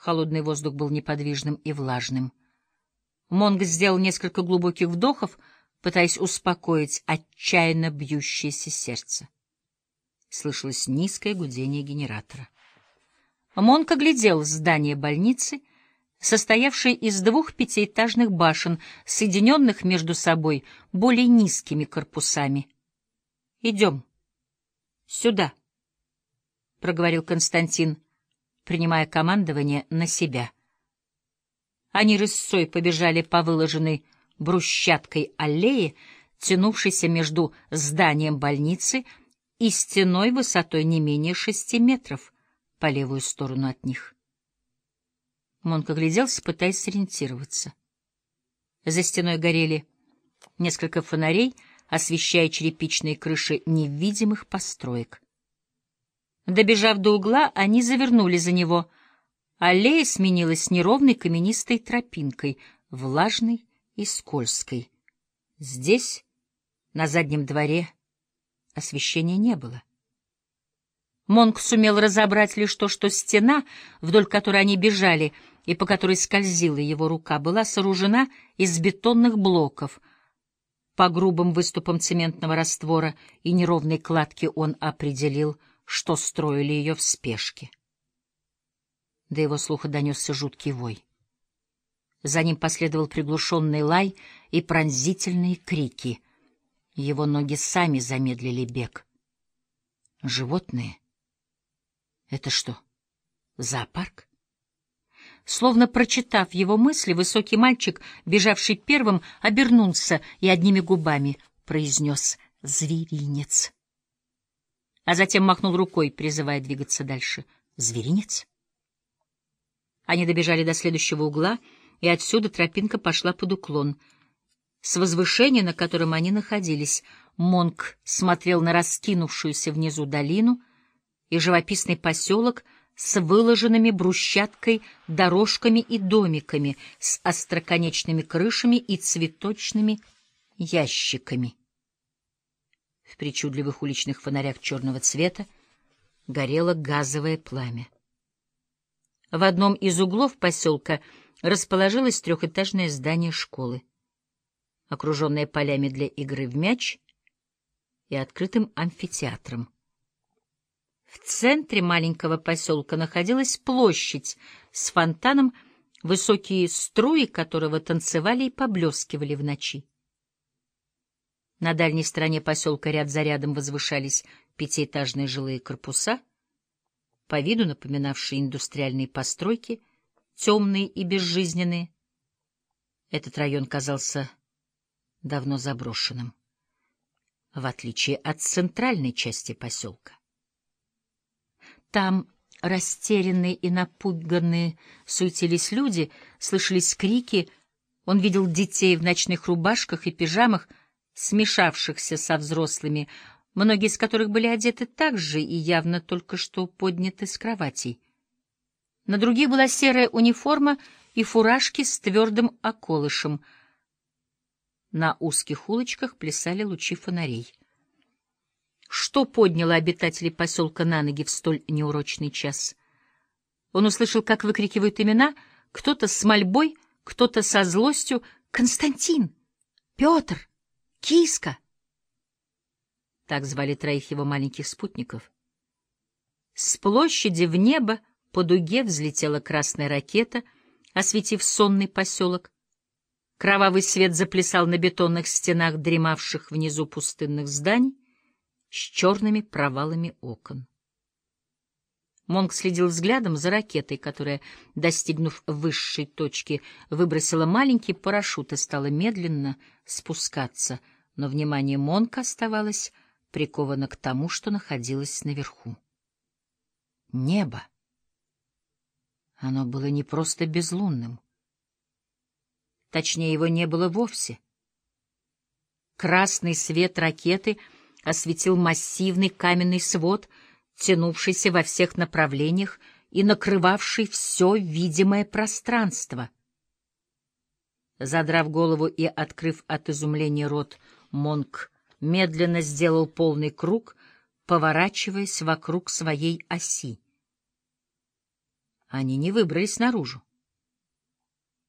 Холодный воздух был неподвижным и влажным. Монг сделал несколько глубоких вдохов, пытаясь успокоить отчаянно бьющееся сердце. Слышалось низкое гудение генератора. Монк оглядел здание больницы, состоявшее из двух пятиэтажных башен, соединенных между собой более низкими корпусами. — Идем. Сюда, — проговорил Константин, принимая командование на себя. Они рысцой побежали по выложенной брусчаткой аллее, тянувшейся между зданием больницы и стеной высотой не менее шести метров по левую сторону от них. Монк огляделся, пытаясь сориентироваться. За стеной горели несколько фонарей, освещая черепичные крыши невидимых построек. Добежав до угла, они завернули за него. Аллея сменилась неровной каменистой тропинкой, влажной и скользкой. Здесь, на заднем дворе, освещения не было. Монк сумел разобрать лишь то, что стена, вдоль которой они бежали и по которой скользила его рука, была сооружена из бетонных блоков. По грубым выступам цементного раствора и неровной кладке он определил, что строили ее в спешке. До его слуха донесся жуткий вой. За ним последовал приглушенный лай и пронзительные крики. Его ноги сами замедлили бег. Животные? Это что, зоопарк? Словно прочитав его мысли, высокий мальчик, бежавший первым, обернулся и одними губами произнес «зверинец». А затем махнул рукой, призывая двигаться дальше. «Зверинец?» Они добежали до следующего угла — и отсюда тропинка пошла под уклон. С возвышения, на котором они находились, Монк смотрел на раскинувшуюся внизу долину и живописный поселок с выложенными брусчаткой дорожками и домиками, с остроконечными крышами и цветочными ящиками. В причудливых уличных фонарях черного цвета горело газовое пламя. В одном из углов поселка — расположилось трехэтажное здание школы, окруженное полями для игры в мяч и открытым амфитеатром. В центре маленького поселка находилась площадь с фонтаном, высокие струи которого танцевали и поблескивали в ночи. На дальней стороне поселка ряд за рядом возвышались пятиэтажные жилые корпуса, по виду напоминавшие индустриальные постройки — темные и безжизненные. Этот район казался давно заброшенным, в отличие от центральной части поселка. Там растерянные и напуганные суетились люди, слышались крики, он видел детей в ночных рубашках и пижамах, смешавшихся со взрослыми, многие из которых были одеты так же и явно только что подняты с кроватей. На других была серая униформа и фуражки с твердым околышем. На узких улочках плясали лучи фонарей. Что подняло обитателей поселка на ноги в столь неурочный час? Он услышал, как выкрикивают имена, кто-то с мольбой, кто-то со злостью. «Константин! Петр! Киска!» Так звали троих его маленьких спутников. С площади в небо по дуге взлетела красная ракета, осветив сонный поселок. Кровавый свет заплясал на бетонных стенах дремавших внизу пустынных зданий с черными провалами окон. Монг следил взглядом за ракетой, которая, достигнув высшей точки, выбросила маленький парашют и стала медленно спускаться, но внимание Монка оставалось приковано к тому, что находилось наверху. Небо. Оно было не просто безлунным. Точнее, его не было вовсе. Красный свет ракеты осветил массивный каменный свод, тянувшийся во всех направлениях и накрывавший все видимое пространство. Задрав голову и открыв от изумления рот, Монк медленно сделал полный круг, поворачиваясь вокруг своей оси. Они не выбрались наружу.